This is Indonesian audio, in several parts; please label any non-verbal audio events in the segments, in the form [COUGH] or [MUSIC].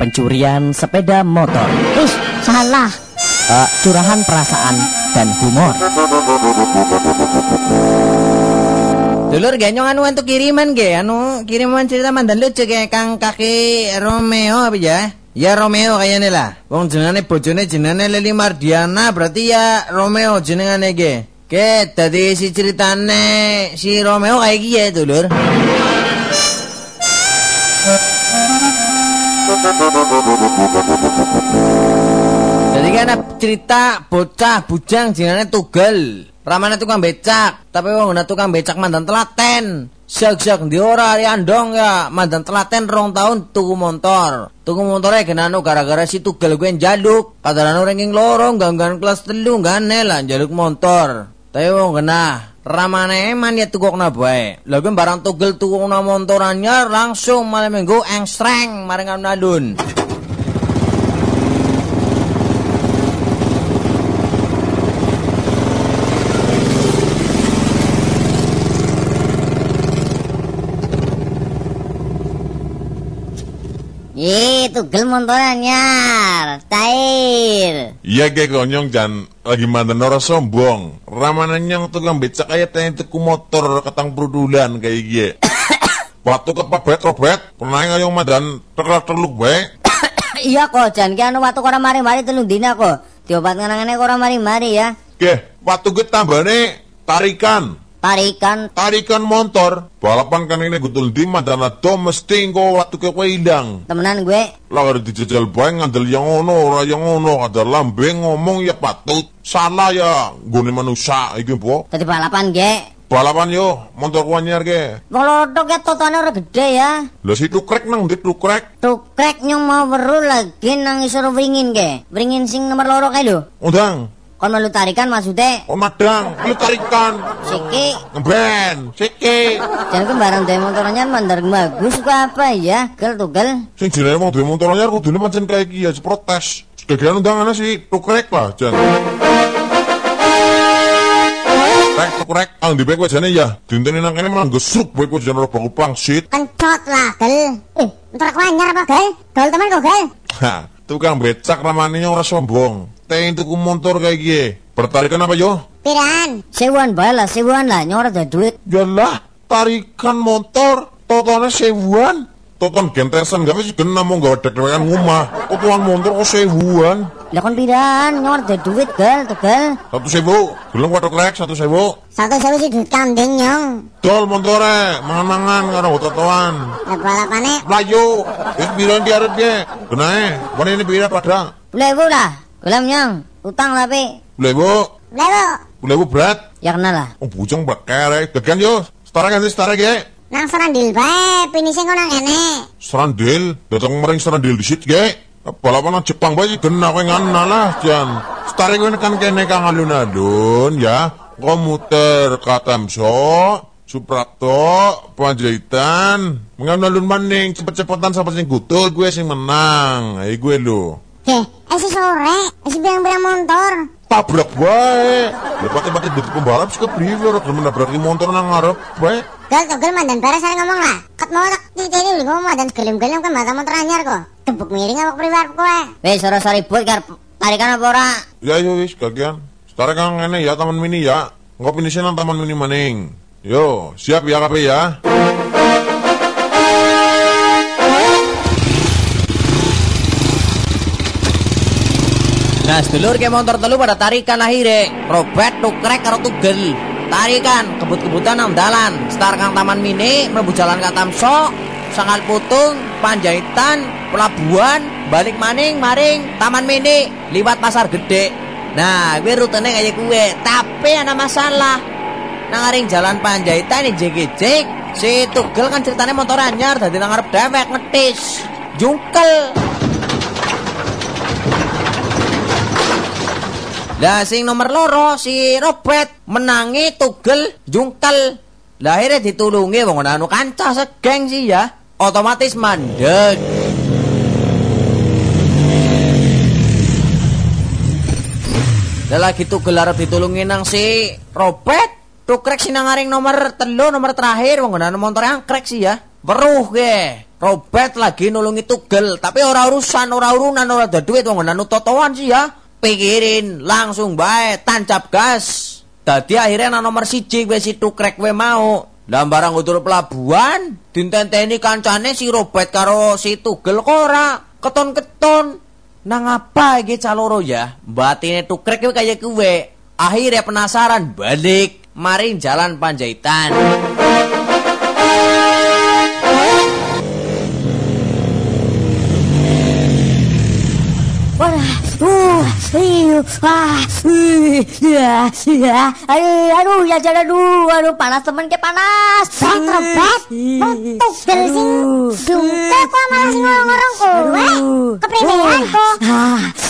pencurian sepeda motor, Ih, salah. eh, curahan perasaan dan humor. Dulur genyong anu untuk kiriman ge anu kiriman cerita mandan lucu ge Kang Kaki Romeo apa ya? Ya Romeo kayaknya lah. Wong jenenge bojone jenenge Leli Mardiana berarti ya Romeo jenengane ge. Ke tadi si ceritane si Romeo kayak gini ya dulur. Jadi kan cerita bocah bujang jenenge Tugel. Ramane tukang becak, tapi wong tukang becak mandan telaten. Sak-sak ndi ora ari andong ya, mandan telaten rong tahun tuku motor. Tuku motornya genano gara-gara si Tugel gue njaluk. Kadarane ranking loro ganggan kelas telu gane lah njaluk motor. Tapi wong kena ramane eman ya tukokna bae. Lha barang Tugel tukokna motor anyar langsung malam minggu engstreng maring alun-alun. Ih, tugel montorannya. Tair. Iya ge konyong jan lagi mantan orang sombong. Ramanan yang tukang becak kayak tanya tuku motor ketang perudulan kayak gie. Waktu [COUGHS] ke pabet robet, pernah ngayong madan terlalu terluk bae. [COUGHS] iya kok, Jan. Ki anu kora mari-mari telung dina kok. Diobat ngenangane kora mari-mari ya. Ge, waktu gue tambahane tarikan. Tarikan. Tarikan motor. Balapan kan ini gutul di madan ado mesti engko waktu ke kowe ilang. Temenan gue. Lah ada dijajal bae ngandel yang ono ora yang ono ada lambeng ngomong ya patut. Salah ya gune manusia iki po. Tadi balapan ge. Balapan yo, motor ku anyar ge. Wong lodok ya totone ora gede ya. Lah si tukrek nang ndi tukrek? Tukrek nyong mau weru lagi nang isor wringin ge. Wringin sing nomor loro kae lho. Undang. Kon melu tarikan maksudnya Oh madang, lu tarikan. Siki Ngeben, siki. Jangan ke barang dari motornya mandar bagus kok apa ya Gel tuh gel Sing jenenge wong duwe motor anyar kudune pancen kayak iki ya protes. Sebagian undangannya si tukrek lah, jan. Rek, tukrek, ang di kowe jane ya. Dinteni nang kene malah gesruk kowe kowe jane bakal pangsit. Kencot lah gel Eh motor aku anyar apa gel Gel teman kok gel Ha, tukang becak ramane ora sombong. Teng tuku motor kayak gini. Bertarikan apa yo? Piran Sewuan bae lah sewuan lah nyor ada duit Yalah, tarikan motor, totalnya sewuan. Toton gentesan gak sih kena mau gak ada ngumah. Totolan motor kok sewuan. Lah kon nyor ada duit gel tuh gel Satu sewu, gelem waduh klek satu sewu. Satu sewu sih duit kambing nyong Dol montore, mangan-mangan karo totoan. Lah balapannya Melayu, wis bilang diarep dia. Kenae, mana ini bira pada. Lewu lah Gelem nyong Utang tapi Lewu, Lewu lewu berat. Ya kenal lah Oh bujang bakere, gagan yo. Setara ganti setara ge. Nang serandil bae Finishing kok nang ene Serandil, datang mering serandil di sit ge. Balapan nang Jepang bae kena kowe ngana lah jan. Setare kowe kan kene kang alun-alun ya. Komuter Katamso, Suprapto, Panjaitan, mengalun maning cepet-cepetan sampai sing gutul gue sing menang. Ayo gue lho. Heh Eh si sore si bilang-bilang motor Tabrak wae. Lepas pati di pembalap sih kepriwe ora gelem motor nang ngarep wae. Gel tuh gel mandan saya ngomong lah Kat mau tak titini beli ngomong mandan gelem-gelem kan mata motor anyar kok Tembuk miring apa priwar kowe Weh sore-sore buat kar tarikan apa ora Ya yo wis kagian. Setara kang ngene ya taman mini ya. Engko pinisi nang taman mini maning. Yo, siap ya kabeh ya. Nah, sedulur ke motor telu pada tarikan akhirnya. Robert tukrek karo tugel. Tarikan kebut-kebutan nang dalan. Star kang Taman Mini mlebu jalan Katamso, Sangal Putung, Panjaitan, Pelabuhan, balik maning maring Taman Mini liwat Pasar Gede. Nah, gue rutenya kayak gue, tapi ada masalah. Nang aring jalan Panjaitan ini jek-jek. Si tugel kan ceritanya motor anyar dadi nang ngarep dewek ngetis. Jungkel. Lah sing nomor loro si Robert menangi tugel jungkel. Lah akhirnya ditulungi wong anu kancah segeng sih ya. Otomatis mandek. Lah lagi tugel arep ditulungi nang si Robert. Tukrek si nangaring nomor telu nomor terakhir anu motor angkrek sih ya. Weruh ge. Robert lagi nulungi tugel, tapi ora urusan, ora urunan, ora ada duit nanu totoan sih ya. Pikirin langsung bae tancap gas. Dadi akhirnya nang nomor siji wis si tukrek we mau. Lah barang utur pelabuhan, dintenteni kancane si Robert karo si tugel kok ora keton-keton. Nang apa iki caloro ya? Batine tukrek kaya kuwe. Akhirnya penasaran balik maring jalan Panjaitan. Ah, aduh, ya jalan aduh, aduh, panas temen ke panas. Bet, rebet, tugel sing dungke kok malah sing ngorong-ngorong kowe. Kepriwean kok.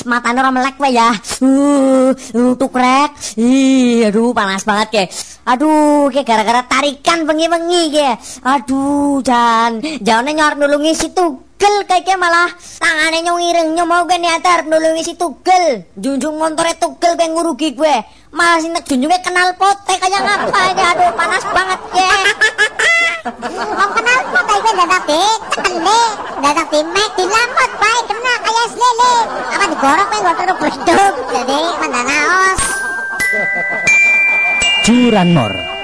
Matanya orang melek we ya. Uh tukrek. Ih, aduh panas banget ke. Aduh, ke gara-gara tarikan bengi-bengi ke. Aduh, jan, jangan nyor nulungi si tugel kayak malah tangannya nyong ireng nyong mau gini atar nulungi si tugel. Junjung montore tugel pengen ngurugi gue. Malah si nek junjungnya kenal potek kayak ngapa ini. Aduh, panas banget ke. Wong kenal kayak gue dadak di tekele, dadak di dilamot bae kena kayak selele. Apa digorok kayak gue terus bleduk. Jadi mandanaos. Curanmor